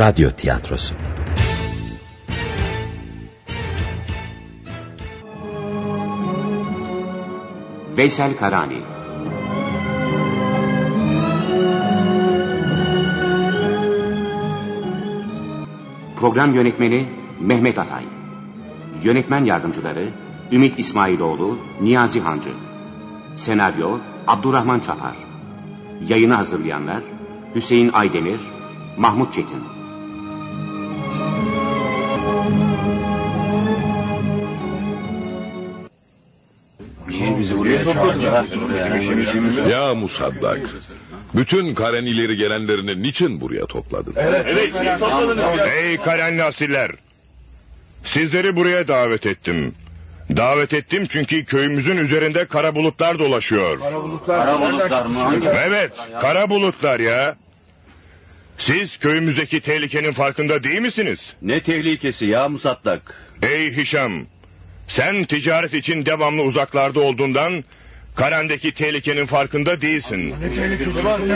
radyo tiyatrosu. Veysel Karani. Program Yönetmeni Mehmet Atay. Yönetmen Yardımcıları Ümit İsmailoğlu, Niyazi Hancı. Senaryo Abdurrahman Çapar. Yayını hazırlayanlar Hüseyin Aydemir, Mahmut Çetin Ya Musaddak, bütün Karen ileri gelenlerini niçin buraya topladın? Ey Karenli asiller! Sizleri buraya davet ettim. Davet ettim çünkü köyümüzün üzerinde kara bulutlar dolaşıyor. Kara bulutlar mı? Evet, kara bulutlar ya. Siz köyümüzdeki tehlikenin farkında değil misiniz? Ne tehlikesi ya Musattak? Ey Hişam, sen ticaret için devamlı uzaklarda olduğundan Karen'deki tehlikenin farkında değilsin.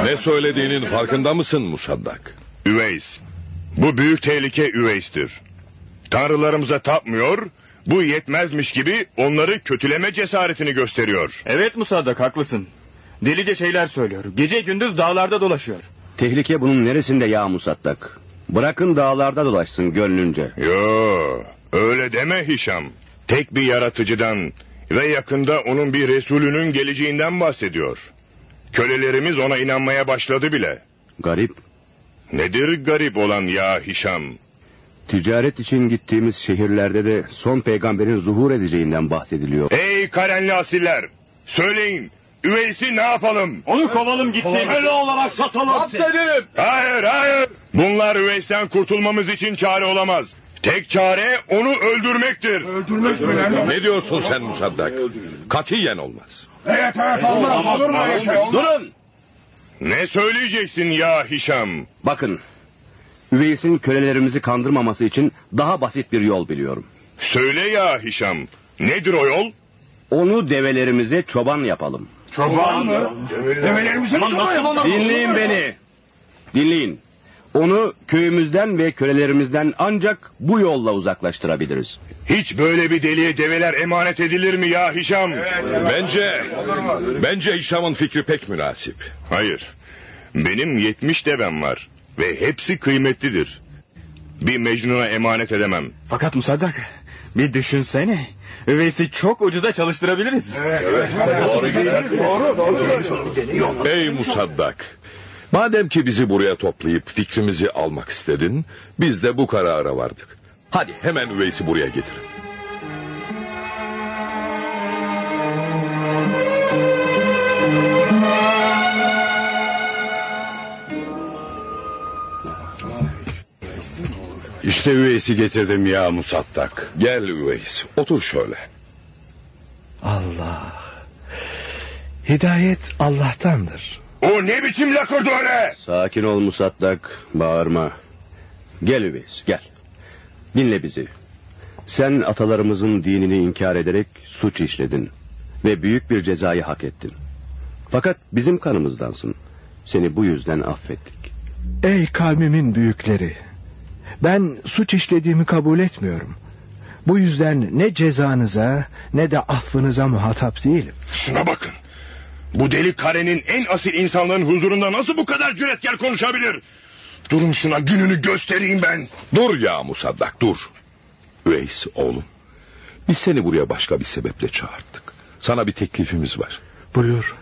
Ne söylediğinin farkında mısın Musaddak? Üveys. Bu büyük tehlike Üveys'tir. Tanrılarımıza tapmıyor, bu yetmezmiş gibi onları kötüleme cesaretini gösteriyor. Evet Musaddak haklısın. Delice şeyler söylüyor. Gece gündüz dağlarda dolaşıyor. Tehlike bunun neresinde ya Musattak? Bırakın dağlarda dolaşsın gönlünce. Yo, öyle deme Hişam. Tek bir yaratıcıdan ve yakında onun bir Resulünün geleceğinden bahsediyor. Kölelerimiz ona inanmaya başladı bile. Garip. Nedir garip olan ya Hişam? Ticaret için gittiğimiz şehirlerde de son peygamberin zuhur edeceğinden bahsediliyor. Ey Karenli asiller! Söyleyin, Üveys'i ne yapalım? Onu kovalım gitsin. Köle olarak satalım. Hapsedelim. Hayır, hayır. Bunlar Üveys'ten kurtulmamız için çare olamaz. Tek çare onu öldürmektir. Ne diyorsun sen Musaddak? Katiyen olmaz. Durun! Ne söyleyeceksin ya Hişam? Bakın. Üveys'in kölelerimizi kandırmaması için daha basit bir yol biliyorum. Söyle ya Hişam. Nedir o yol? Onu develerimize çoban yapalım. Çoban mı? Dinleyin beni. Dinleyin. Onu köyümüzden ve kölelerimizden ancak bu yolla uzaklaştırabiliriz. Hiç böyle bir deliye develer emanet edilir mi ya Hişam? Bence, bence Hişam'ın fikri pek münasip. Hayır. Benim yetmiş devem var. Ve hepsi kıymetlidir. Bir Mecnun'a emanet edemem. Fakat Musaddak bir düşünsene. Üveysi çok ucuza çalıştırabiliriz. Ey Musaddak, madem ki bizi buraya toplayıp fikrimizi almak istedin, biz de bu karara vardık. Hadi hemen Üveys'i buraya getirin. İşte üyesi getirdim ya Musattak. Gel Üveys, otur şöyle. Allah. Hidayet Allah'tandır. O ne biçim lakırdı öyle? Sakin ol Musattak, bağırma. Gel Üveys, gel. Dinle bizi. Sen atalarımızın dinini inkar ederek suç işledin. Ve büyük bir cezayı hak ettin. Fakat bizim kanımızdansın. Seni bu yüzden affettik. Ey kavmimin büyükleri. Ben suç işlediğimi kabul etmiyorum. Bu yüzden ne cezanıza ne de affınıza muhatap değilim. Şuna bakın. Bu deli karenin en asil insanların huzurunda nasıl bu kadar cüretkar konuşabilir? Durun şuna gününü göstereyim ben. Dur ya Musaddak, dur. Üveys oğlum, biz seni buraya başka bir sebeple çağırdık. Sana bir teklifimiz var. Buyur.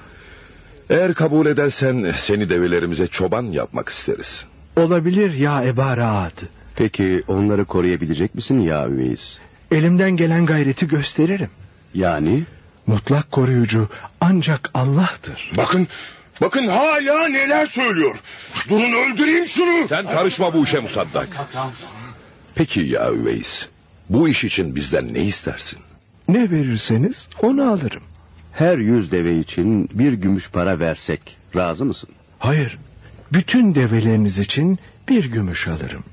Eğer kabul edersen seni develerimize çoban yapmak isteriz. Olabilir ya Eba Rahat. Peki onları koruyabilecek misin ya Üveys? Elimden gelen gayreti gösteririm. Yani? Mutlak koruyucu ancak Allah'tır. Bakın, bakın hala neler söylüyor. Durun öldüreyim şunu. Sen karışma bu işe Musaddak. Peki ya Üveys, bu iş için bizden ne istersin? Ne verirseniz onu alırım. Her yüz deve için bir gümüş para versek razı mısın? Hayır. Bütün develeriniz için bir gümüş alırım.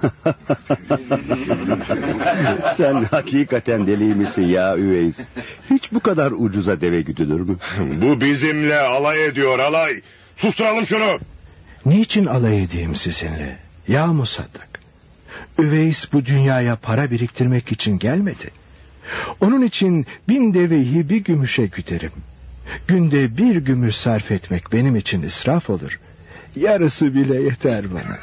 Sen hakikaten deli misin ya Üveys? Hiç bu kadar ucuza deve güdülür mü? Bu bizimle alay ediyor alay. Susturalım şunu. Niçin alay edeyim sizinle? Ya Musaddak, Üveys bu dünyaya para biriktirmek için gelmedi. Onun için bin deveyi bir gümüşe güderim. Günde bir gümüş sarf etmek benim için israf olur. Yarısı bile yeter bana.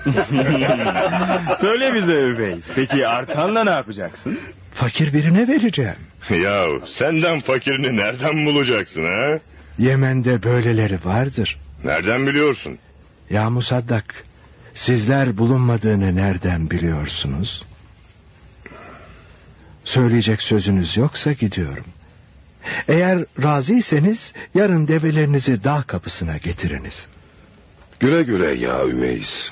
Söyle bize Üveys. Peki artanla ne yapacaksın? Fakir birine vereceğim. Yahu senden fakirini nereden bulacaksın ha? Yemen'de böyleleri vardır. Nereden biliyorsun? Ya Musaddak, sizler bulunmadığını nereden biliyorsunuz? Söyleyecek sözünüz yoksa gidiyorum. Eğer razıyseniz yarın develerinizi dağ kapısına getiriniz. Güle güle ya Üveys.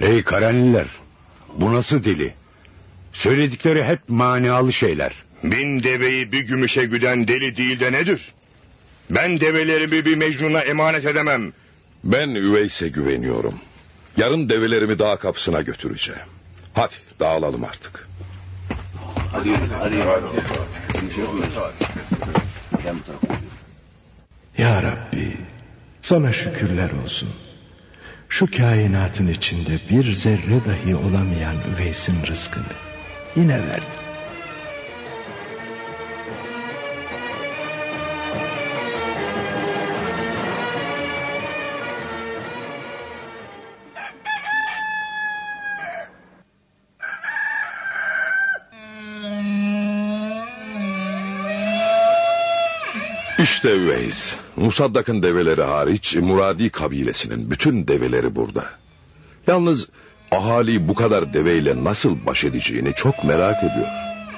Ey Karenliler. Bu nasıl dili? Söyledikleri hep manalı şeyler. Bin deveyi bir gümüşe güden deli değil de nedir? Ben develerimi bir Mecnun'a emanet edemem. Ben Üveys'e güveniyorum. Yarın develerimi dağ kapısına götüreceğim. Hadi dağılalım artık. Ya Rabbi, sana şükürler olsun. Şu kainatın içinde bir zerre dahi olamayan Üveys'in rızkını yine verdin. İşte Üveys. Musaddak'ın develeri hariç Muradi kabilesinin bütün develeri burada. Yalnız ahali bu kadar deveyle nasıl baş edeceğini çok merak ediyor.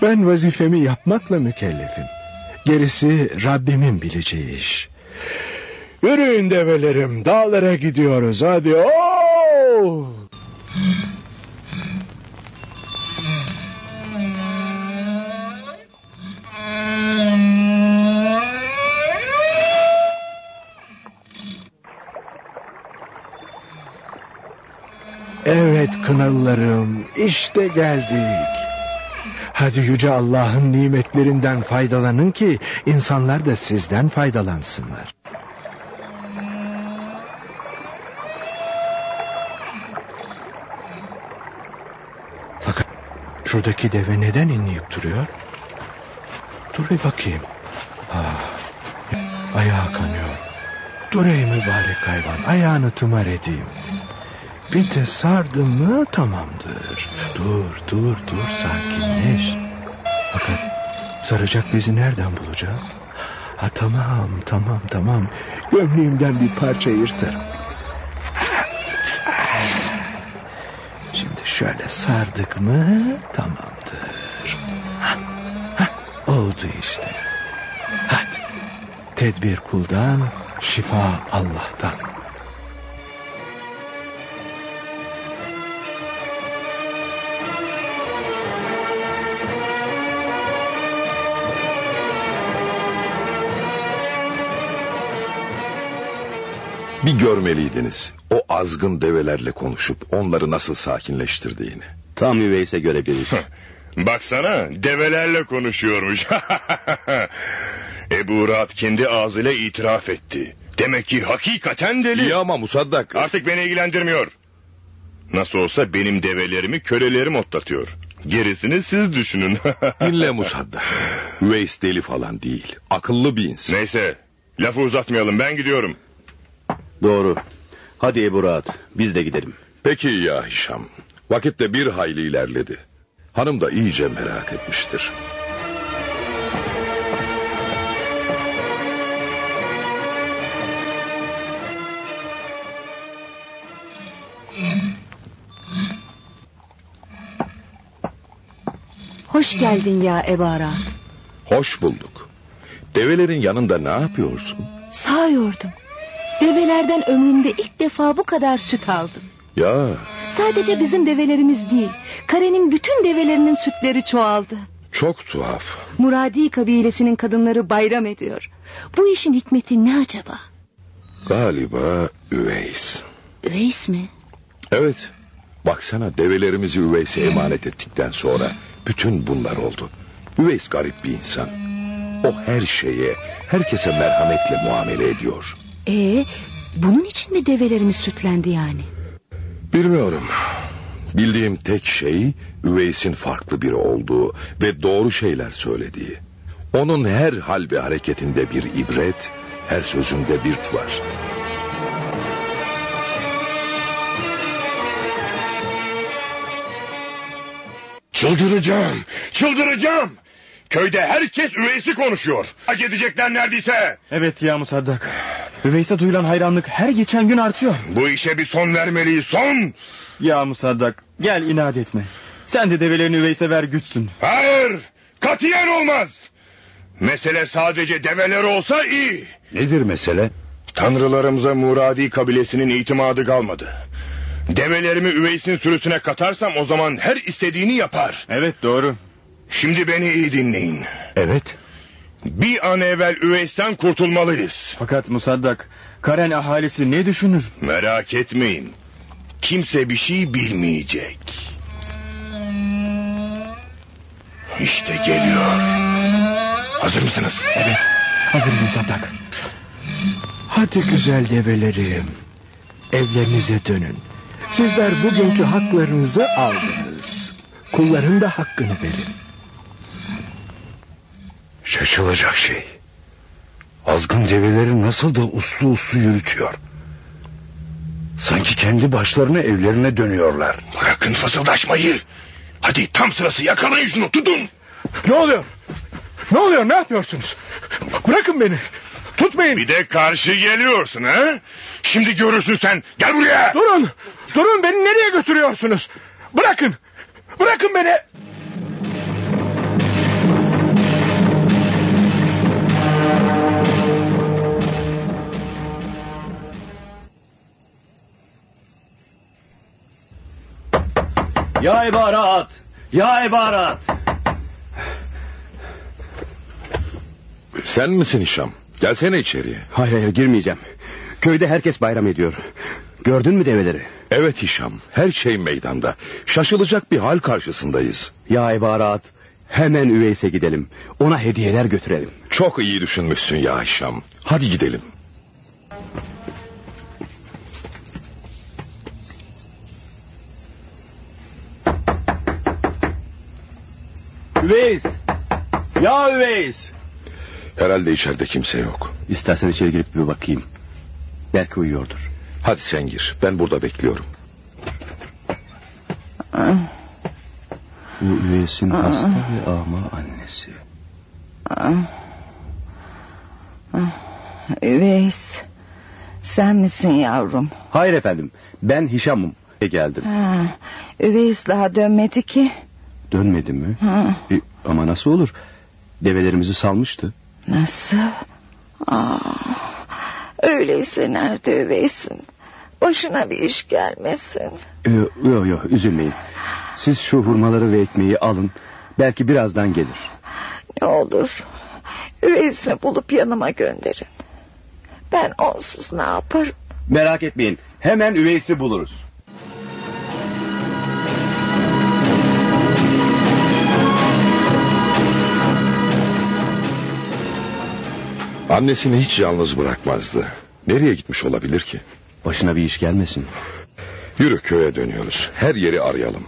Ben vazifemi yapmakla mükellefim. Gerisi Rabbimin bileceği iş. Yürüyün develerim dağlara gidiyoruz hadi. Oo! Evet kınalılarım işte geldik. Hadi yüce Allah'ın nimetlerinden faydalanın ki insanlar da sizden faydalansınlar. Fakat şuradaki deve neden inleyip duruyor? Dur bir bakayım. Ah, ayağı kanıyor. Dur ey mübarek hayvan ayağını tımar edeyim. Bir de sardım mı tamamdır. Dur dur dur sakinleş. Fakat saracak bizi nereden bulacağım? Ha tamam tamam tamam. Gömleğimden bir parça yırtarım. Şimdi şöyle sardık mı tamamdır. Ha, ha, oldu işte. Hadi. Tedbir kuldan, şifa Allah'tan. Bir görmeliydiniz. O azgın develerle konuşup onları nasıl sakinleştirdiğini. Tam Üveys'e göre bir iş. Baksana develerle konuşuyormuş. Ebu Rahat kendi ağzıyla itiraf etti. Demek ki hakikaten deli. İyi ama Musaddak. Artık beni ilgilendirmiyor. Nasıl olsa benim develerimi kölelerim otlatıyor. Gerisini siz düşünün. Dinle Musaddak. Üveys deli falan değil. Akıllı bir insan. Neyse lafı uzatmayalım ben gidiyorum. Doğru. Hadi Ebu Rahat biz de gidelim. Peki ya Hişam. Vakit de bir hayli ilerledi. Hanım da iyice merak etmiştir. Hoş geldin ya Ebara. Hoş bulduk. Develerin yanında ne yapıyorsun? Sağıyordum. Develerden ömrümde ilk defa bu kadar süt aldım. Ya Sadece bizim develerimiz değil, karenin bütün develerinin sütleri çoğaldı. çok tuhaf. Muradi kabilesinin kadınları bayram ediyor. Bu işin hikmeti ne acaba? Galiba Üveys. Üveys mi? Evet. Baksana develerimizi Üveys'e emanet ettikten sonra bütün bunlar oldu. Üveys garip bir insan. O her şeye, herkese merhametle muamele ediyor. Ee, Bunun için mi develerimiz sütlendi yani? Bilmiyorum. Bildiğim tek şey Üveys'in farklı biri olduğu ve doğru şeyler söylediği. Onun her hal ve hareketinde bir ibret, her sözünde bir var. Çıldıracağım, çıldıracağım. Köyde herkes üveysi konuşuyor. Hak edecekler neredeyse. Evet ya Musaddak. Üveys'e duyulan hayranlık her geçen gün artıyor. Bu işe bir son vermeliyiz, son. Ya Musaddak gel inat etme. Sen de develerini Üveys'e ver gütsün. Hayır, katiyen olmaz. Mesele sadece develer olsa iyi. Nedir mesele? Tanrılarımıza Muradi kabilesinin itimadı kalmadı. Develerimi Üveys'in sürüsüne katarsam o zaman her istediğini yapar. Evet doğru. Şimdi beni iyi dinleyin. Evet. Bir an evvel Üveys'ten kurtulmalıyız. Fakat Musaddak Karen ahalisi ne düşünür? Merak etmeyin. Kimse bir şey bilmeyecek. İşte geliyor. Hazır mısınız? Evet hazırız Musaddak. Hadi güzel develerim. Evlerinize dönün. Sizler bugünkü haklarınızı aldınız. Kulların da hakkını verin. Şaşılacak şey. Azgın develeri nasıl da uslu uslu yürütüyor. Sanki kendi başlarına evlerine dönüyorlar. Bırakın fısıldaşmayı. Hadi tam sırası yakalayın şunu tutun. Ne oluyor? Ne oluyor? Ne yapıyorsunuz? Bırakın beni. Tutmayın. Bir de karşı geliyorsun ha? Şimdi görürsün sen. Gel buraya. Durun. Durun beni nereye götürüyorsunuz? Bırakın. Bırakın beni. Ya ibarat! Ya ibarat! Sen misin Hişam? Gelsene içeriye. Hayır hayır girmeyeceğim. Köyde herkes bayram ediyor. Gördün mü develeri? Evet Hişam, her şey meydanda. Şaşılacak bir hal karşısındayız. Ya ibarat! Hemen Üveys'e gidelim. Ona hediyeler götürelim. Çok iyi düşünmüşsün ya Hişam. Hadi gidelim. Üveys! Ya Üveys! Herhalde içeride kimse yok. İstersen içeri girip bir bakayım. Belki uyuyordur. Hadi sen gir. Ben burada bekliyorum. Bu Üveys'in hasta ve ama annesi. Üveys. Sen misin yavrum? Hayır efendim. Ben Hişam'ım. E, Geldim. Ha, Üveys daha dönmedi ki. Dönmedi mi? Ha, E, ama nasıl olur? Develerimizi salmıştı. nasıl? Aa, öyleyse nerede Üveys'in? Başına bir iş gelmesin. Yok yok yo, üzülmeyin. Siz şu hurmaları ve ekmeği alın. Belki birazdan gelir. Ne olur Üveys'i bulup yanıma gönderin. Ben onsuz ne yaparım? Merak etmeyin. Hemen Üveys'i buluruz. Annesini hiç yalnız bırakmazdı. Nereye gitmiş olabilir ki? Başına bir iş gelmesin. Yürü köye dönüyoruz. Her yeri arayalım.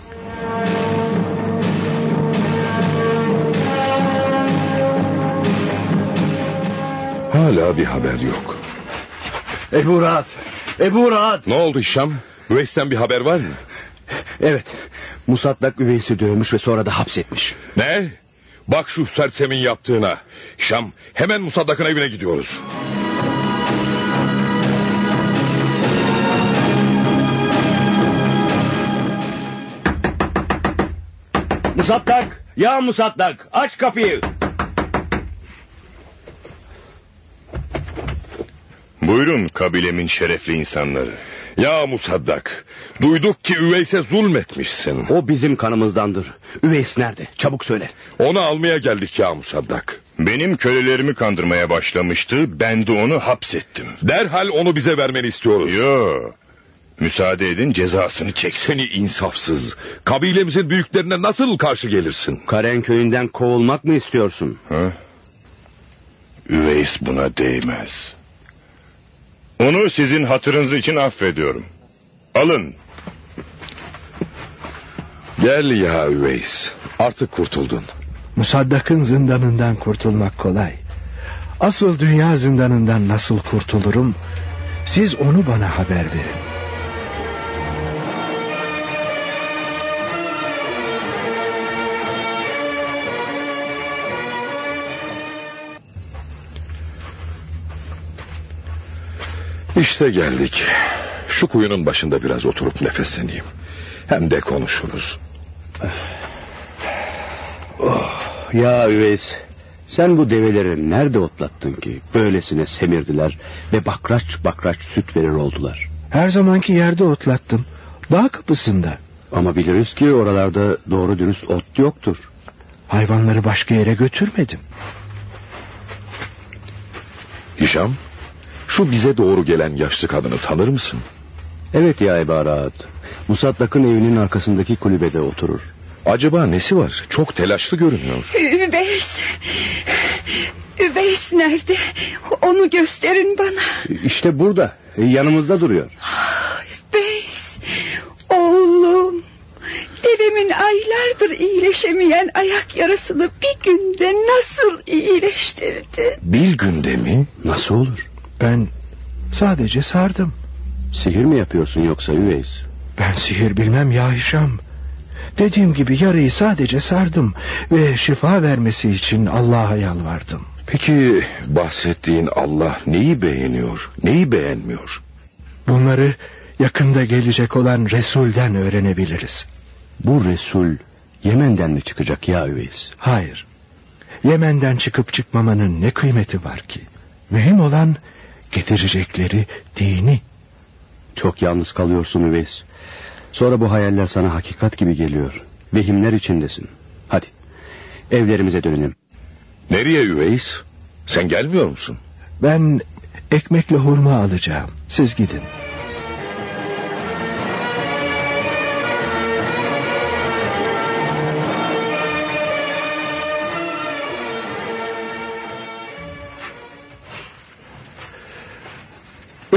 Hala bir haber yok. Ebu Rahat. Ebu Rahat. Ne oldu Hişam? Üveys'ten bir haber var mı? Evet. Musatlak Üveys'i dövmüş ve sonra da hapsetmiş. Ne? Bak şu sersemin yaptığına. Şam hemen Musaddak'ın evine gidiyoruz. Musatlak. Ya Musatlak. Aç kapıyı. Buyurun kabilemin şerefli insanları. Ya Musaddak, duyduk ki Üveys'e zulmetmişsin. O bizim kanımızdandır. Üveys nerede? Çabuk söyle. Onu almaya geldik ya Musaddak. Benim kölelerimi kandırmaya başlamıştı. Ben de onu hapsettim. Derhal onu bize vermeni istiyoruz. Yo. Müsaade edin cezasını çeksin. Seni insafsız. Kabilemizin büyüklerine nasıl karşı gelirsin? Karen köyünden kovulmak mı istiyorsun? Ha? Üveys buna değmez. Onu sizin hatırınız için affediyorum. Alın. Gel ya Üveys. Artık kurtuldun. Musaddak'ın zindanından kurtulmak kolay. Asıl dünya zindanından nasıl kurtulurum? Siz onu bana haber verin. İşte geldik. Şu kuyunun başında biraz oturup nefesleneyim. Hem de konuşuruz. Ya Üveys, sen bu develeri nerede otlattın ki? Böylesine semirdiler ve bakraç bakraç süt verir oldular. Her zamanki yerde otlattım. Dağ kapısında. Ama biliriz ki oralarda doğru dürüst ot yoktur. Hayvanları başka yere götürmedim. Hişam, şu bize doğru gelen yaşlı kadını tanır mısın? Evet ya Ebarat. Musaddak'ın evinin arkasındaki kulübede oturur. Acaba nesi var? Çok telaşlı görünüyor. Üveys. Üveys nerede? Onu gösterin bana. İşte burada. Yanımızda duruyor. Üveys. Oğlum. Dedemin aylardır iyileşemeyen ayak yarasını bir günde nasıl iyileştirdi? Bir günde mi? Nasıl olur? Ben sadece sardım. Sihir mi yapıyorsun yoksa Üveys? Ben sihir bilmem ya Hişam. Dediğim gibi yarayı sadece sardım ve şifa vermesi için Allah'a yalvardım. Peki bahsettiğin Allah neyi beğeniyor, neyi beğenmiyor? Bunları yakında gelecek olan Resul'den öğrenebiliriz. Bu Resul Yemen'den mi çıkacak ya Üveys? Hayır. Yemen'den çıkıp çıkmamanın ne kıymeti var ki? Mühim olan getirecekleri dini. Çok yalnız kalıyorsun Üveys. Sonra bu hayaller sana hakikat gibi geliyor. Vehimler içindesin. Hadi evlerimize dönelim. Nereye Üveys? Sen gelmiyor musun? Ben ekmekle hurma alacağım. Siz gidin.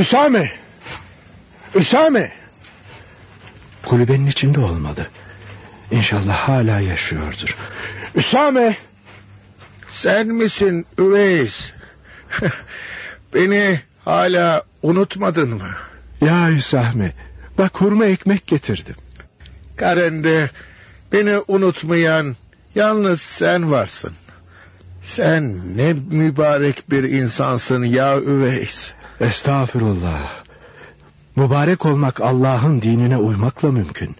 Üsame! Üsame! Kulübenin içinde olmalı. İnşallah hala yaşıyordur. Üsame! Sen misin Üveys? Beni hala unutmadın mı? Ya Hüsame, bak hurma ekmek getirdim. Karende beni unutmayan yalnız sen varsın. Sen ne mübarek bir insansın ya Üveys. Estağfurullah. Mübarek olmak Allah'ın dinine uymakla mümkün.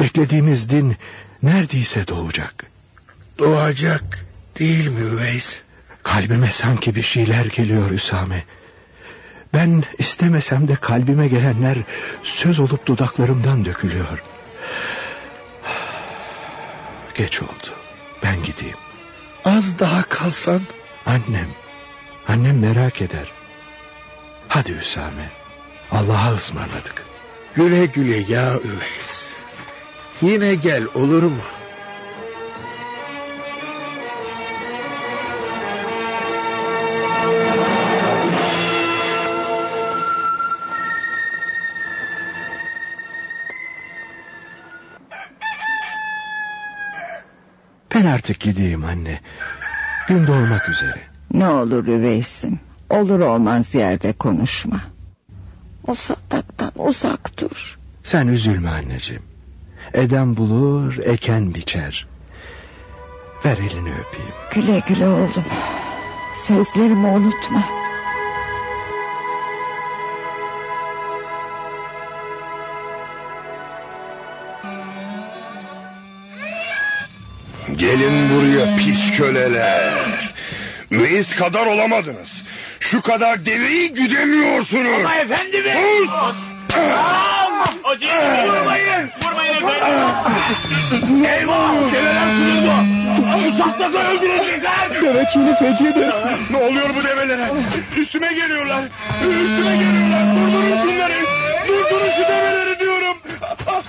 Beklediğimiz din neredeyse doğacak. Doğacak değil mi Üveys? Kalbime sanki bir şeyler geliyor Üsame. Ben istemesem de kalbime gelenler söz olup dudaklarımdan dökülüyor. Geç oldu. Ben gideyim. Az daha kalsan. Annem. Annem merak eder. Hadi Hüsame. Allah'a ısmarladık. Güle güle ya Üveys. Yine gel olur mu? Ben artık gideyim anne. Gün doğmak üzere. Ne olur üveysim. Olur olmaz yerde konuşma. O sataktan uzak dur. Sen üzülme anneciğim. Eden bulur, eken biçer. Ver elini öpeyim. Güle güle oğlum. Sözlerimi unutma. Gelin buraya pis köleler. Üveys kadar olamadınız. Şu kadar deveyi güdemiyorsunuz. Ama efendim. Sus! Hocam vurmayın. Vurmayın efendim. Eyvah. Develer kuruldu. Musaddak'ı öldürecekler. Devekini fecidir. Ne oluyor bu develere? Üstüme geliyorlar. Üstüme geliyorlar. Durdurun şunları. Durdurun şu develeri diyorum. Ah,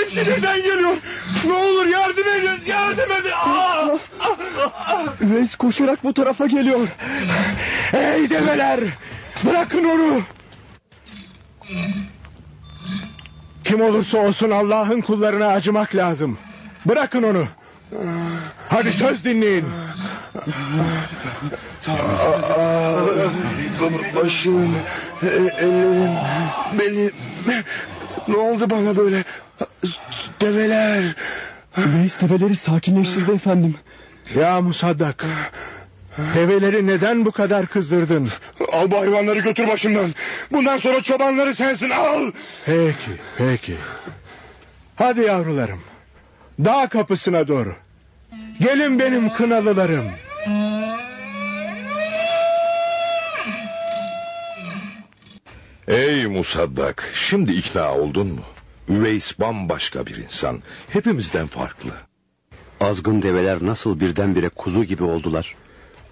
Hepsi birden geliyor. Ne olur yardım edin. Yardım edin. Ah! Üveys koşarak bu tarafa geliyor. Ey develer! Bırakın onu! Kim olursa olsun Allah'ın kullarına acımak lazım. Bırakın onu. Hadi söz dinleyin. Başım, e, ellerim, belim. Ne oldu bana böyle? Develer. Reis develeri sakinleştirdi efendim. Ya Musaddak. Develeri neden bu kadar kızdırdın? Al bu hayvanları götür başımdan. Bundan sonra çobanları sensin al. Peki, peki. Hadi yavrularım. Dağ kapısına doğru. Gelin benim kınalılarım. Ey Musaddak, şimdi ikna oldun mu? Üveys bambaşka bir insan. Hepimizden farklı. Azgın develer nasıl birdenbire kuzu gibi oldular?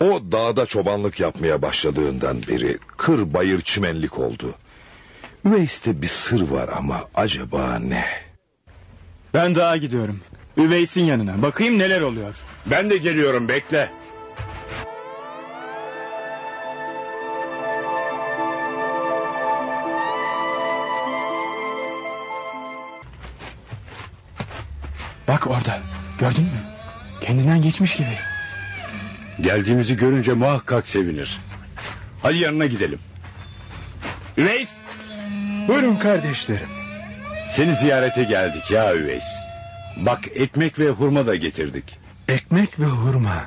O dağda çobanlık yapmaya başladığından beri kır bayır çimenlik oldu. Üveys'te bir sır var ama acaba ne? Ben dağa gidiyorum. Üveys'in yanına. Bakayım neler oluyor. Ben de geliyorum bekle. Bak orada. Gördün mü? Kendinden geçmiş gibi. Geldiğimizi görünce muhakkak sevinir. Hadi yanına gidelim. Üveys Buyurun kardeşlerim. seni ziyarete geldik ya Üveys. Bak ekmek ve hurma da getirdik. Ekmek ve hurma.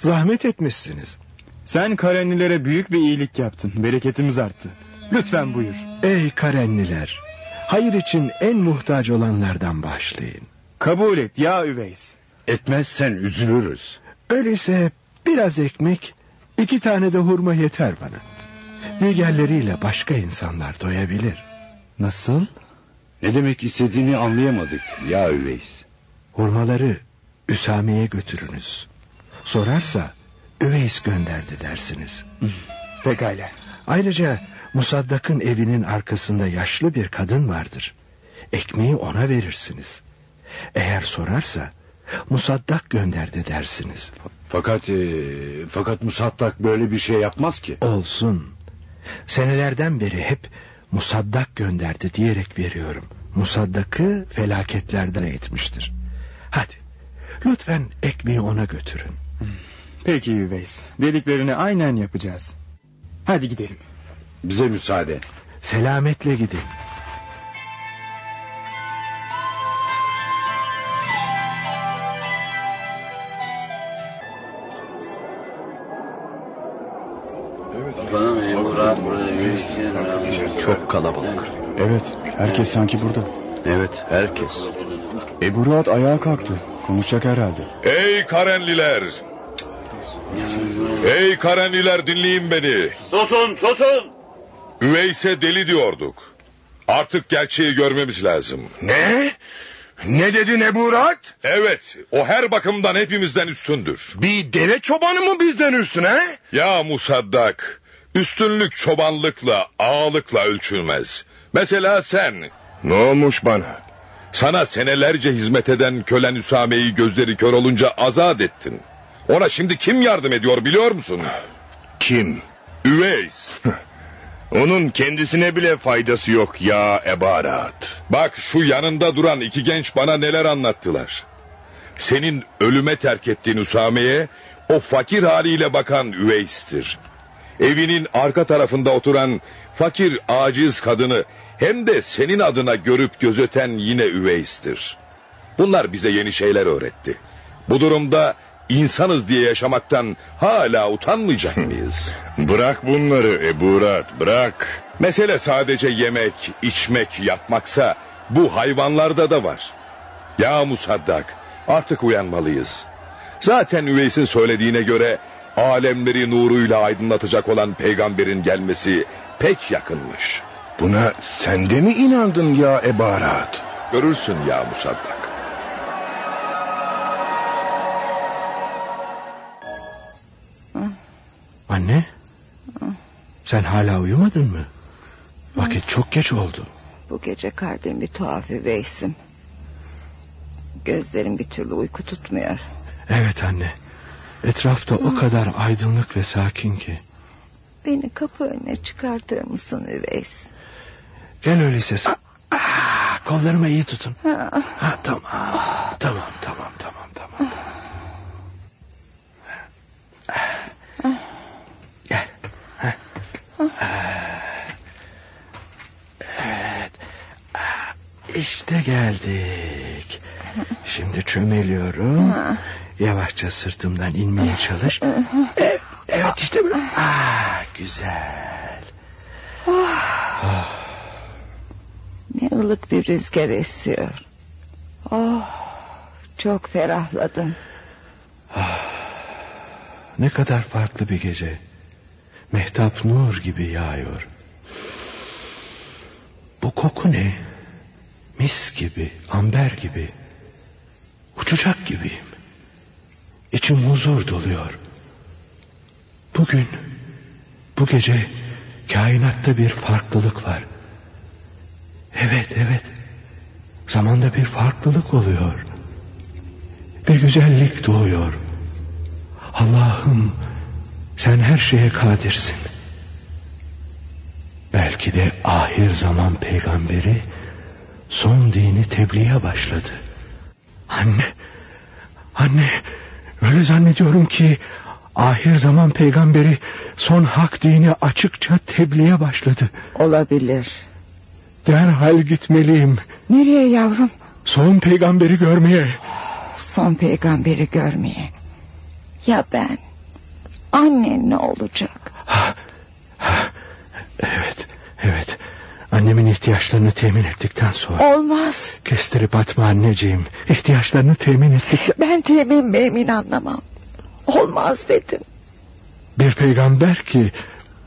Zahmet etmişsiniz. Sen Karenlilere büyük bir iyilik yaptın. Bereketimiz arttı. Lütfen buyur. Ey Karenliler. Hayır için en muhtaç olanlardan başlayın. Kabul et ya Üveys. Etmezsen üzülürüz. Öyleyse biraz ekmek, iki tane de hurma yeter bana. Diğerleriyle başka insanlar doyabilir. Nasıl? Ne demek istediğini anlayamadık ya Üveys. Hurmaları Üsame'ye götürünüz. Sorarsa Üveys gönderdi dersiniz. Pekala. Ayrıca Musaddak'ın evinin arkasında yaşlı bir kadın vardır. Ekmeği ona verirsiniz. Eğer sorarsa Musaddak gönderdi dersiniz. Fakat e, fakat Musaddak böyle bir şey yapmaz ki. Olsun. Senelerden beri hep Musaddak gönderdi diyerek veriyorum. Musaddak'ı felaketlerden etmiştir. Hadi lütfen ekmeği ona götürün. Peki Üveys. Dediklerini aynen yapacağız. Hadi gidelim. Bize müsaade. Selametle gidin. Herkes sanki burada. Evet herkes. Ebu Rahat ayağa kalktı. Konuşacak herhalde. Ey Karenliler! Ey Karenliler dinleyin beni. Susun susun. Üveys'e deli diyorduk. Artık gerçeği görmemiz lazım. Ne? Ne dedi Ebu Rahat? Evet, o her bakımdan hepimizden üstündür. Bir deve çobanı mı bizden üstüne? Ya Musaddak, üstünlük çobanlıkla, ağalıkla ölçülmez. Mesela sen, Ne olmuş bana? sana senelerce hizmet eden kölen Üsame'yi gözleri kör olunca azat ettin. Ona şimdi kim yardım ediyor biliyor musun? Kim? Üveys. Onun kendisine bile faydası yok ya Ebarat. Bak şu yanında duran iki genç bana neler anlattılar. Senin ölüme terk ettiğin Üsame'ye o fakir haliyle bakan Üveys'tir. Evinin arka tarafında oturan fakir aciz kadını hem de senin adına görüp gözeten yine Üveys'tir. Bunlar bize yeni şeyler öğretti. Bu durumda insanız diye yaşamaktan hala utanmayacak mıyız? Bırak bunları Ebu Rahat bırak. Mesele sadece yemek, içmek, yatmaksa bu hayvanlarda da var. Ya Musaddak artık uyanmalıyız. Zaten Üveys'in söylediğine göre alemleri nuruyla aydınlatacak olan peygamberin gelmesi pek yakınmış. Buna sen de mi inandın ya Ebarat? Görürsün ya Musaddak. Anne, sen hala uyumadın mı? Vakit çok geç oldu. Bu gece kalbim bir tuhaf üveysim. Gözlerim bir türlü uyku tutmuyor. Evet anne. Etrafta o kadar aydınlık ve sakin ki. Beni kapı önüne çıkartır mısın üveys? Gel öyleyse. Ah, kollarımı iyi tutun. Ha, tamam. Tamam tamam tamam tamam. Gel. Evet. İşte geldik. Şimdi çömeliyorum. Yavaşça sırtımdan inmeye çalış. Evet, evet işte böyle. Ah, güzel. Ah. Ne ılık bir rüzgar esiyor. Oh, çok ferahladım. Ne kadar farklı bir gece. Mehtap nur gibi yağıyor. Bu koku ne? Mis gibi, amber gibi. Uçacak gibiyim. İçim huzur doluyor. Bugün, bu gece kainatta bir farklılık var. Evet, evet. Zamanda bir farklılık oluyor. Bir güzellik doğuyor. Allah'ım sen her şeye kadirsin. Belki de ahir zaman peygamberi son dini tebliğe başladı. Anne, anne öyle zannediyorum ki ahir zaman peygamberi son hak dini açıkça tebliğe başladı. Olabilir. Derhal gitmeliyim. Nereye yavrum? Son peygamberi görmeye. Son peygamberi görmeye. Ya ben? Annen ne olacak? Evet, evet. İhtiyaçlarını temin ettikten sonra. Olmaz. Kestirip atma anneciğim. İhtiyaçlarını temin ettik. Ben temin memin anlamam. Olmaz dedim. Bir peygamber ki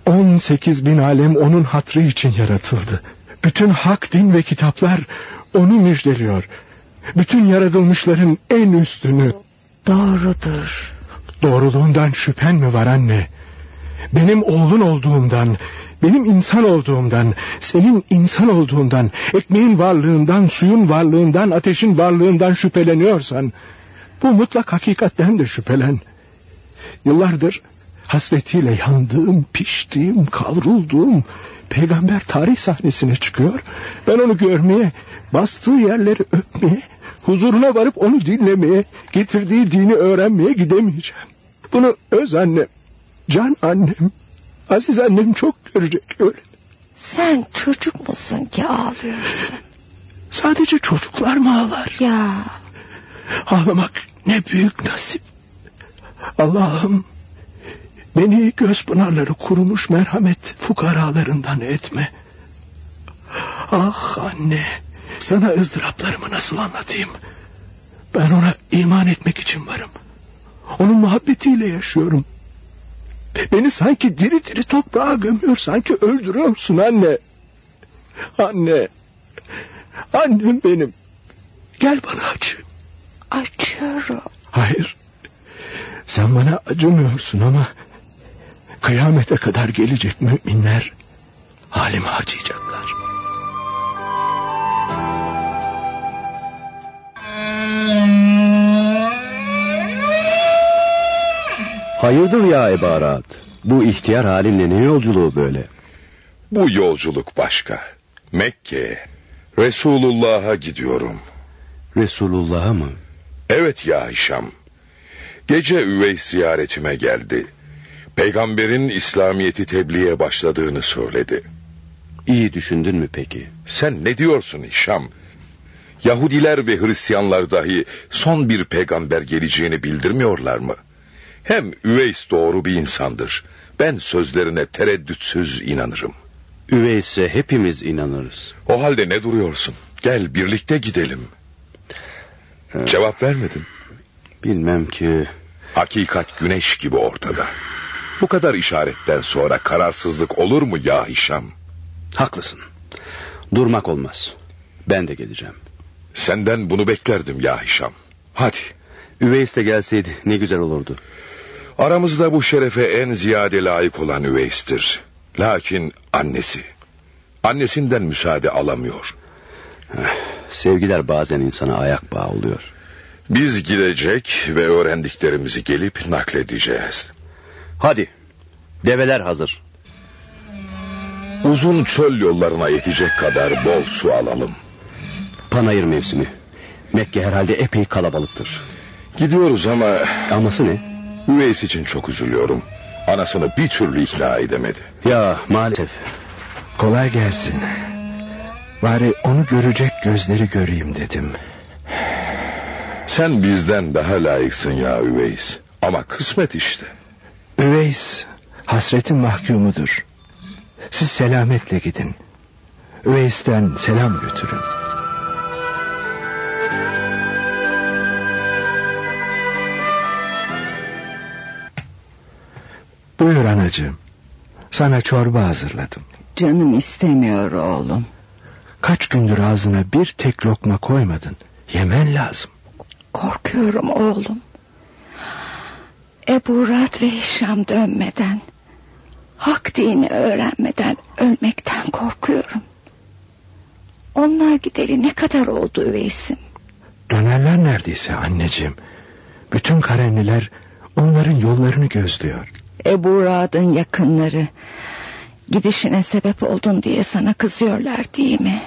18 bin alem onun hatrı için yaratıldı. Bütün hak, din ve kitaplar onu müjdeliyor. Bütün yaratılmışların en üstünü. Doğrudur. Doğruluğundan şüphen mi var anne? Benim oğlun olduğumdan, benim insan olduğumdan, senin insan olduğundan, ekmeğin varlığından, suyun varlığından, ateşin varlığından şüpheleniyorsan, bu mutlak hakikatten de şüphelen. Yıllardır hasretiyle yandığım, piştiğim, kavrulduğum peygamber tarih sahnesine çıkıyor. Ben onu görmeye, bastığı yerleri öpmeye, huzuruna varıp onu dinlemeye, getirdiği dini öğrenmeye gidemeyeceğim. Bunu öz annem, can annem, aziz annem çok görecek öyle. Sen çocuk musun ki ağlıyorsun? Sadece çocuklar mı ağlar? Ya. Ağlamak ne büyük nasip. Allah'ım beni göz pınarları kurumuş merhamet fukaralarından etme. Ah anne sana ızdıraplarımı nasıl anlatayım? Ben ona iman etmek için varım. Onun muhabbetiyle yaşıyorum. Beni sanki diri diri toprağa gömüyor, sanki öldürüyorsun anne. Anne, annem benim. Gel bana acı. Acıyorum. Hayır, sen bana acımıyorsun ama... ...kıyamete kadar gelecek müminler... ...halime acıyacaklar. Hayırdır ya Ebu Arad? Bu ihtiyar halinle ne yolculuğu böyle? Bu yolculuk başka. Mekke'ye, Resulullah'a gidiyorum. Resulullah'a mı? Evet ya Hişam. Gece Üveys ziyaretime geldi. Peygamberin İslamiyet'i tebliğe başladığını söyledi. İyi düşündün mü peki? Sen ne diyorsun Hişam? Yahudiler ve Hristiyanlar dahi son bir peygamber geleceğini bildirmiyorlar mı? Hem Üveys doğru bir insandır. Ben sözlerine tereddütsüz inanırım. Üveys'e hepimiz inanırız. O halde ne duruyorsun? Gel birlikte gidelim. Ee, Cevap vermedin. Bilmem ki. Hakikat güneş gibi ortada. Bu kadar işaretten sonra kararsızlık olur mu ya Hişam? Haklısın. Durmak olmaz. Ben de geleceğim. Senden bunu beklerdim ya Hişam. Hadi. Üveys de gelseydi ne güzel olurdu. Aramızda bu şerefe en ziyade layık olan Üveys'tir. Lakin annesi. Annesinden müsaade alamıyor. Sevgiler bazen insana ayak bağı oluyor. Biz gidecek ve öğrendiklerimizi gelip nakledeceğiz. Hadi. Develer hazır. Uzun çöl yollarına yetecek kadar bol su alalım. Panayır mevsimi. Mekke herhalde epey kalabalıktır. Gidiyoruz ama... Aması ne? Üveys için çok üzülüyorum. Anasını bir türlü ikna edemedi. Ya maalesef. Kolay gelsin. Bari onu görecek gözleri göreyim dedim. Sen bizden daha layıksın ya Üveys. Ama kısmet işte. Üveys hasretin mahkumudur. Siz selametle gidin. Üveys'ten selam götürün. Buyur anacığım. Sana çorba hazırladım. Canım istemiyor oğlum. Kaç gündür ağzına bir tek lokma koymadın. Yemen lazım. Korkuyorum oğlum. Ebu Rad ve Hişam dönmeden... ...hak dini öğrenmeden ölmekten korkuyorum. Onlar gideri ne kadar oldu üveysim? Dönerler neredeyse anneciğim. Bütün Karenliler onların yollarını gözlüyor. Ebu Rad'ın yakınları gidişine sebep oldun diye sana kızıyorlar değil mi?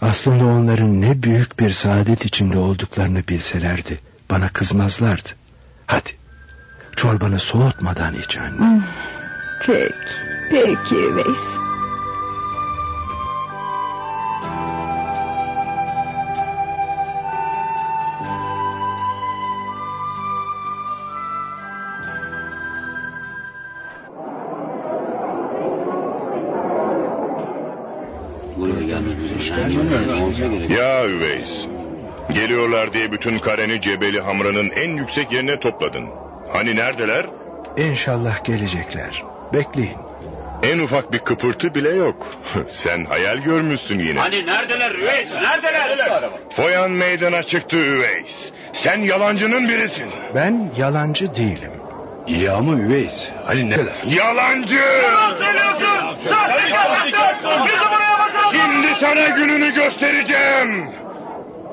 Aslında onların ne büyük bir saadet içinde olduklarını bilselerdi bana kızmazlardı. Hadi çorbanı soğutmadan iç anne. Hmm, peki, peki Veys. Geliyorlar diye bütün kareni Cebeli Hamra'nın en yüksek yerine topladın. Hani neredeler? İnşallah gelecekler. Bekleyin. En ufak bir kıpırtı bile yok. Sen hayal görmüşsün yine. Hani neredeler Üveys? Neredeler? Foyan meydana çıktı Üveys. Sen yalancının birisin. Ben yalancı değilim. İyi ama Üveys. Hani ne? Yalancı! Yalan söylüyorsun! Sahtekarsın! Bizi buraya bakalım! Şimdi sana gününü göstereceğim.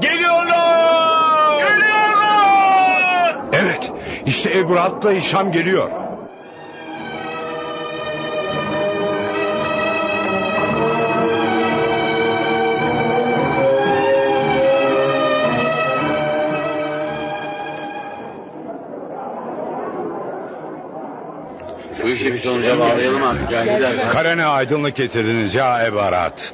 Geliyorlar! Geliyorlar! Evet. İşte Ebu Rat'la Hişam geliyor. Bu işi bir sonuca bağlayalım artık. Yani Karene aydınlık getirdiniz ya Ebu Rat.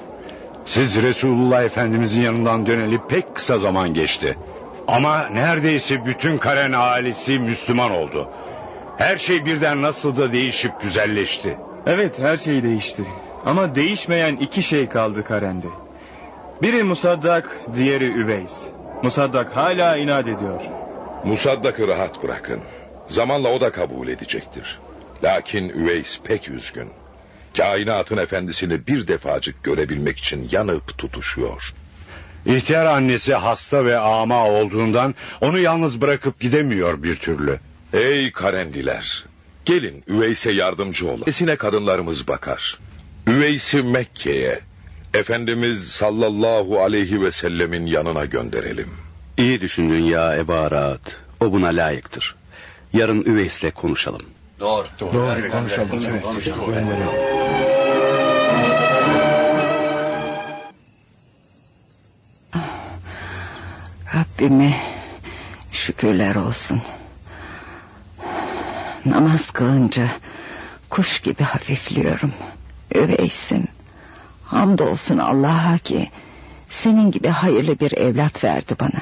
Siz Resulullah Efendimizin yanından döneli pek kısa zaman geçti. Ama neredeyse bütün Karen ailesi Müslüman oldu. Her şey birden nasıl da değişip güzelleşti. Evet her şey değişti. Ama değişmeyen iki şey kaldı Karen'de. Biri Musaddak, diğeri Üveys. Musaddak hala inat ediyor. Musaddak'ı rahat bırakın. Zamanla o da kabul edecektir. Lakin Üveys pek üzgün. Kainatın efendisini bir defacık görebilmek için yanıp tutuşuyor. İhtiyar annesi hasta ve ama olduğundan onu yalnız bırakıp gidemiyor bir türlü. Ey Karendiler! Gelin Üveys'e yardımcı olun. Esine kadınlarımız bakar. Üveys'i Mekke'ye, Efendimiz sallallahu aleyhi ve sellemin yanına gönderelim. İyi düşündün ya Ebu Arat. O buna layıktır. Yarın Üveys'le konuşalım. Doğru. Doğru konuşalım. konuşalım. Gönderelim. Rabbime şükürler olsun. Namaz kılınca kuş gibi hafifliyorum. Öveysim. Hamdolsun Allah'a ki senin gibi hayırlı bir evlat verdi bana.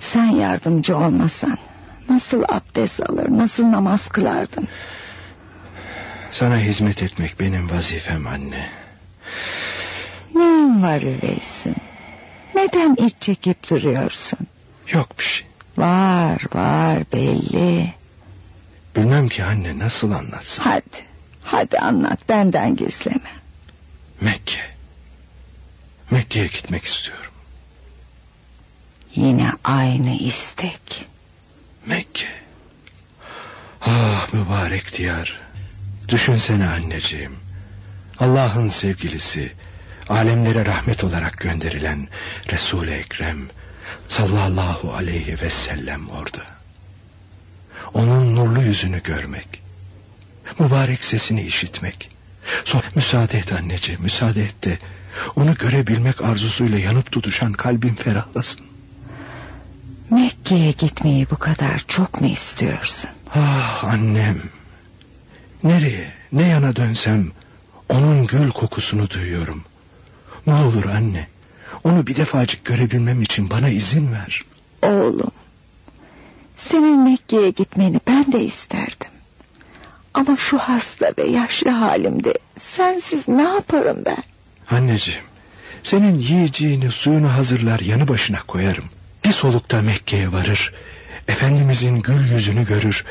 Sen yardımcı olmasan nasıl abdest alır, nasıl namaz kılardım? Sana hizmet etmek benim vazifem anne. Neyin var üveysin? Neden iç çekip duruyorsun? Yok bir şey. Var var belli. Bilmem ki anne nasıl anlatsam. Hadi hadi anlat benden gizleme. Mekke. Mekke'ye gitmek istiyorum. Yine aynı istek. Mekke. Ah mübarek diyar. Düşünsene anneciğim. Allah'ın sevgilisi, alemlere rahmet olarak gönderilen Resul-i Ekrem sallallahu aleyhi ve sellem orada. Onun nurlu yüzünü görmek, Mübarek sesini işitmek. Sonra müsaade et anneciğim müsaade et de onu görebilmek arzusuyla yanıp tutuşan kalbim ferahlasın. Mekke'ye gitmeyi bu kadar çok mu istiyorsun? Ah annem. Nereye ne yana dönsem onun gül kokusunu duyuyorum. Ne olur anne onu bir defacık görebilmem için bana izin ver. Oğlum senin Mekke'ye gitmeni ben de isterdim. Ama şu hasta ve yaşlı halimde sensiz ne yaparım ben? Anneciğim senin yiyeceğini suyunu hazırlar yanı başına koyarım. Bir solukta Mekke'ye varır. Efendimizin gül yüzünü görür.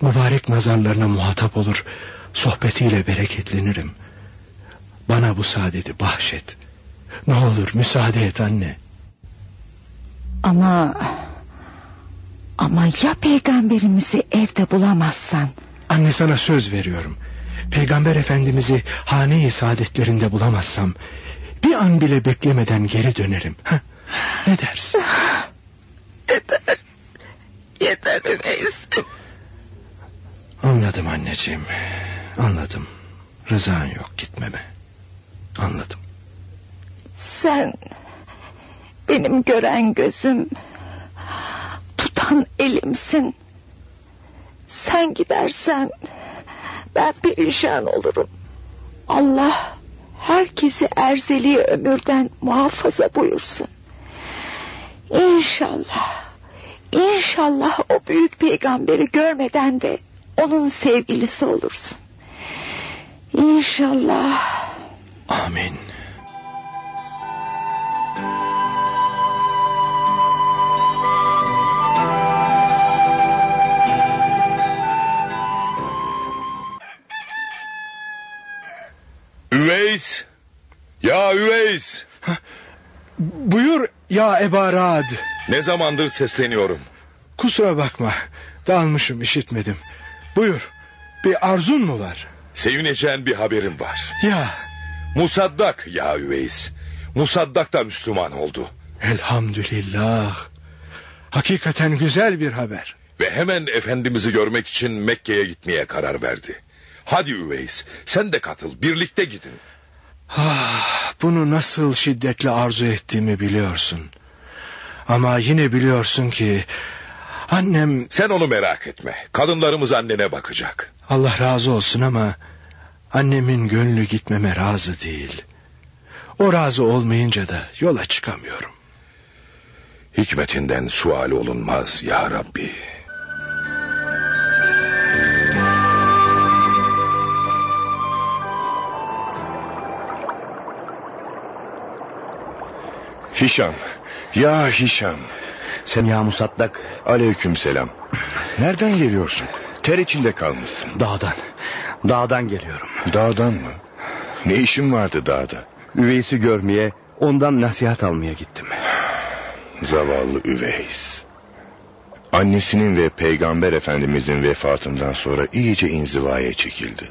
Mübarek nazarlarına muhatap olur. Sohbetiyle bereketlenirim. Bana bu saadeti bahşet. Ne olur müsaade et anne. Ama... Ama ya peygamberimizi evde bulamazsan? Anne sana söz veriyorum. Peygamber efendimizi hane-i saadetlerinde bulamazsam... ...bir an bile beklemeden geri dönerim. Heh, ne dersin? Yeter. Yeter Üveys'im. Anladım anneciğim. Anladım. Rızan yok gitmeme. Anladım. Sen benim gören gözüm, tutan elimsin. Sen gidersen ben perişan olurum. Allah herkesi erzeli ömürden muhafaza buyursun. İnşallah, inşallah o büyük peygamberi görmeden de onun sevgilisi olursun. İnşallah. Amin. Üveys! Ya Üveys! Buyur ya Ebarad. Ne zamandır sesleniyorum. Kusura bakma. Dalmışım işitmedim. Buyur. Bir arzun mu var? Sevineceğin bir haberim var. Ya. Musaddak ya Üveys. Musaddak da Müslüman oldu. Elhamdülillah. Hakikaten güzel bir haber. Ve hemen Efendimiz'i görmek için Mekke'ye gitmeye karar verdi. Hadi Üveys sen de katıl birlikte gidin. Ah, bunu nasıl şiddetle arzu ettiğimi biliyorsun. Ama yine biliyorsun ki annem... Sen onu merak etme. Kadınlarımız annene bakacak. Allah razı olsun ama annemin gönlü gitmeme razı değil. O razı olmayınca da yola çıkamıyorum. Hikmetinden sual olunmaz ya Rabbi. Hişam. Ya Hişam. Sen ya Musaddak. Aleyküm selam. Nereden geliyorsun? Ter içinde kalmışsın. Dağdan. Dağdan geliyorum. Dağdan mı? Ne işin vardı dağda? Üveys'i görmeye, ondan nasihat almaya gittim. Zavallı Üveys. Annesinin ve Peygamber Efendimizin vefatından sonra iyice inzivaya çekildi.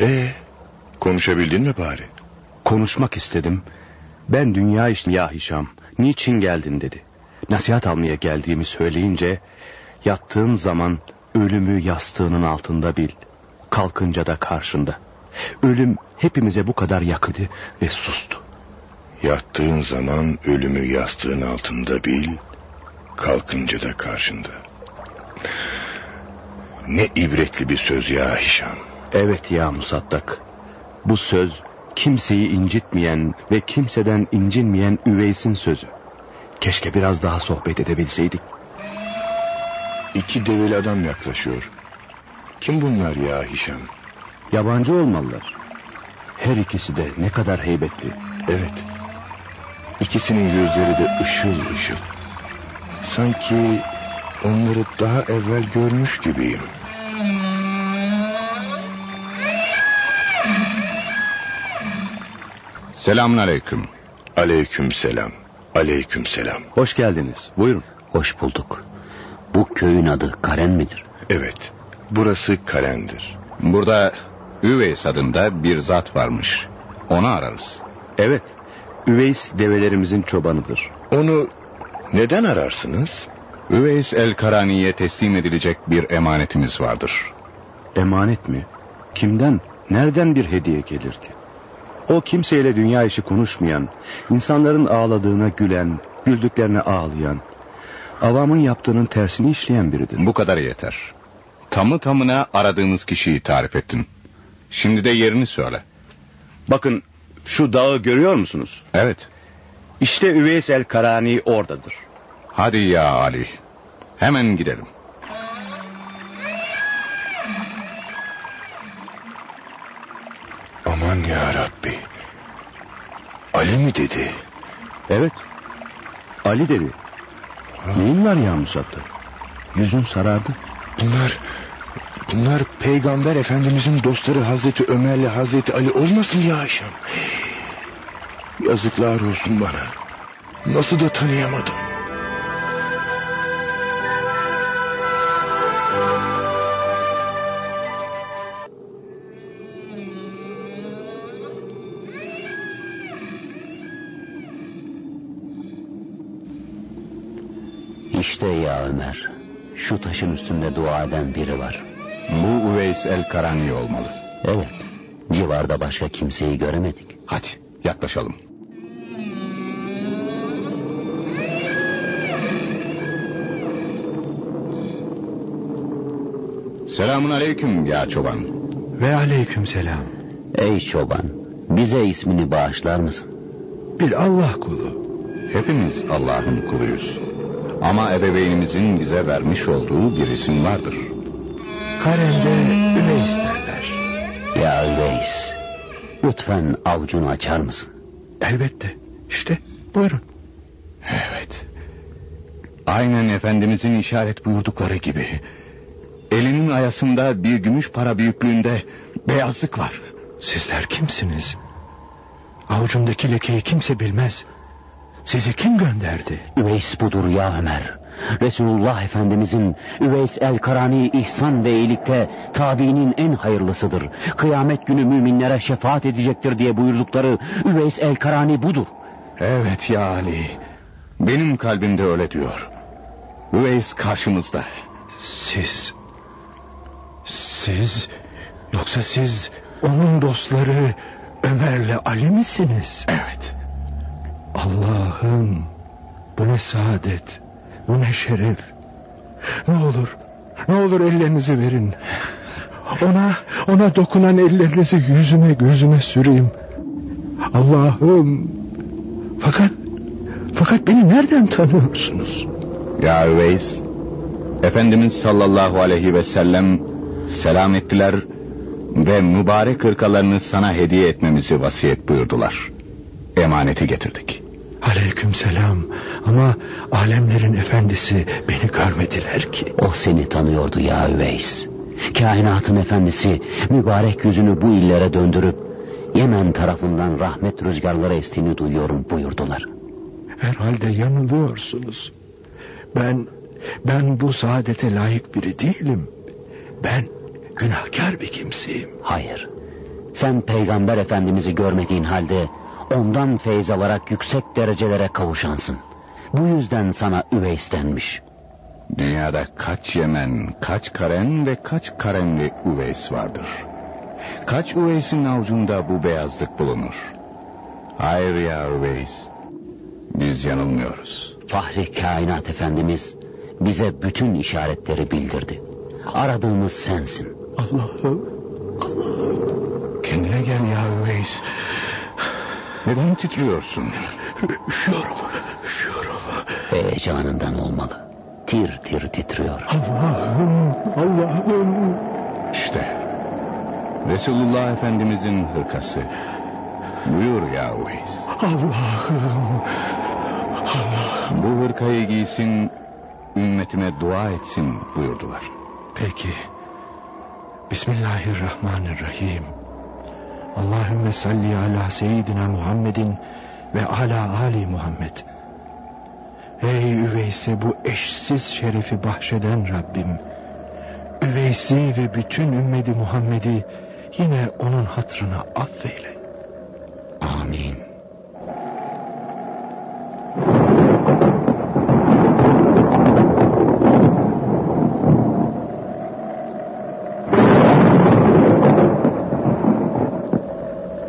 E konuşabildin mi bari? Konuşmak istedim. Ben dünya için ya Hişam, niçin geldin dedi. Nasihat almaya geldiğimi söyleyince, yattığın zaman ölümü yastığının altında bil, kalkınca da karşında. Ölüm hepimize bu kadar yakıdı ve sustu. Yattığın zaman ölümü yastığın altında bil, kalkınca da karşında. Ne ibretli bir söz ya Hişam. Evet ya Musaddak. Bu söz kimseyi incitmeyen ve kimseden incinmeyen Üveys'in sözü. Keşke biraz daha sohbet edebilseydik. İki develi adam yaklaşıyor. Kim bunlar ya Hişam? Yabancı olmalılar. Her ikisi de ne kadar heybetli. Evet. İkisinin gözleri de ışıl ışıl. Sanki onları daha evvel görmüş gibiyim. Selamun aleyküm. Aleyküm selam. Aleyküm selam. Hoş geldiniz. Buyurun. Hoş bulduk. Bu köyün adı Karen midir? Evet. Burası Karen'dir. Burada Üveys adında bir zat varmış. Onu ararız. Evet. Üveys develerimizin çobanıdır. Onu neden ararsınız? Üveys el Karani'ye teslim edilecek bir emanetimiz vardır. Emanet mi? Kimden, nereden bir hediye gelir ki? O kimseyle dünya işi konuşmayan, insanların ağladığına gülen, güldüklerine ağlayan, avamın yaptığının tersini işleyen biridir. Bu kadar yeter. Tamı tamına aradığımız kişiyi tarif ettin. Şimdi de yerini söyle. Bakın şu dağı görüyor musunuz? Evet. İşte Üveys el Karani oradadır. Hadi ya Ali. Hemen gidelim. Aman ya Rabbi. Ali mi dedi? Evet. Ali dedi. Neyin var ya Musab'da? Yüzün sarardı. Bunlar... Bunlar peygamber efendimizin dostları Hazreti Ömer'le Hazreti Ali olmasın ya Ayşem? Yazıklar olsun bana. Nasıl da tanıyamadım. İşte ya Ömer. Şu taşın üstünde dua eden biri var. Bu Uveys el Karani olmalı. Evet. Civarda başka kimseyi göremedik. Hadi yaklaşalım. Selamun aleyküm ya çoban. Ve aleyküm selam. Ey çoban, bize ismini bağışlar mısın? Bir Allah kulu. Hepimiz Allah'ın kuluyuz. Ama ebeveynimizin bize vermiş olduğu bir isim vardır. Karen'de Üveys derler. Ya Üveys, lütfen avucunu açar mısın? Elbette. İşte buyurun. Evet. Aynen Efendimizin işaret buyurdukları gibi. Elinin ayasında bir gümüş para büyüklüğünde beyazlık var. Sizler kimsiniz? Avucumdaki lekeyi kimse bilmez. Sizi kim gönderdi? Üveys budur ya Ömer. Resulullah Efendimizin Üveys el Karani ihsan ve iyilikte tabiinin en hayırlısıdır. Kıyamet günü müminlere şefaat edecektir diye buyurdukları Üveys el Karani budur. Evet ya Ali. Benim kalbimde öyle diyor. Üveys karşımızda. Siz... Siz... Yoksa siz onun dostları Ömer'le Ali misiniz? Evet. Allah'ım bu ne saadet, bu ne şeref. Ne olur, ne olur ellerinizi verin. Ona, ona dokunan ellerinizi yüzüme gözüme süreyim. Allah'ım. Fakat, fakat beni nereden tanıyorsunuz? Ya Üveys, Efendimiz sallallahu aleyhi ve sellem selam ettiler ve mübarek hırkalarını sana hediye etmemizi vasiyet buyurdular. Emaneti getirdik. Aleyküm selam. Ama alemlerin efendisi beni görmediler ki. O seni tanıyordu ya Üveys. Kainatın efendisi mübarek yüzünü bu illere döndürüp Yemen tarafından rahmet rüzgarları estiğini duyuyorum buyurdular. Herhalde yanılıyorsunuz. Ben, ben bu saadete layık biri değilim. Ben günahkar bir kimseyim. Hayır. Sen peygamber efendimizi görmediğin halde ondan feyz alarak yüksek derecelere kavuşansın. Bu yüzden sana Üveys denmiş. Dünyada kaç Yemen, kaç Karen ve kaç Karenli Üveys vardır. Kaç Üveys'in avucunda bu beyazlık bulunur. Hayır ya Üveys. Biz yanılmıyoruz. Fahri kainat efendimiz bize bütün işaretleri bildirdi. Aradığımız sensin. Allah'ım, Allah'ım. Kendine gel ya Üveys. Neden titriyorsun? Üşüyorum, üşüyorum. Heyecanından olmalı. Tir tir titriyor. Allah'ım, Allah'ım. İşte Resulullah Efendimizin hırkası. Buyur ya Uveys. Allah'ım, Allah'ım. Bu hırkayı giysin, ümmetime dua etsin buyurdular. Peki. Bismillahirrahmanirrahim. Allahümme salli ala seyyidina Muhammedin ve ala Ali Muhammed. Ey Üveys'e bu eşsiz şerefi bahşeden Rabbim. Üveys'i ve bütün ümmeti Muhammed'i yine onun hatrına affeyle. Amin.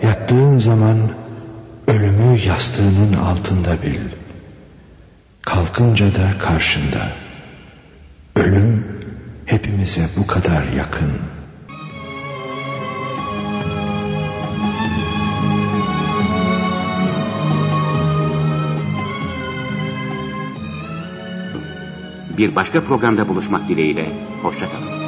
Yattığın zaman ölümü yastığının altında bil. Kalkınca da karşında. Ölüm hepimize bu kadar yakın. Bir başka programda buluşmak dileğiyle, hoşçakalın.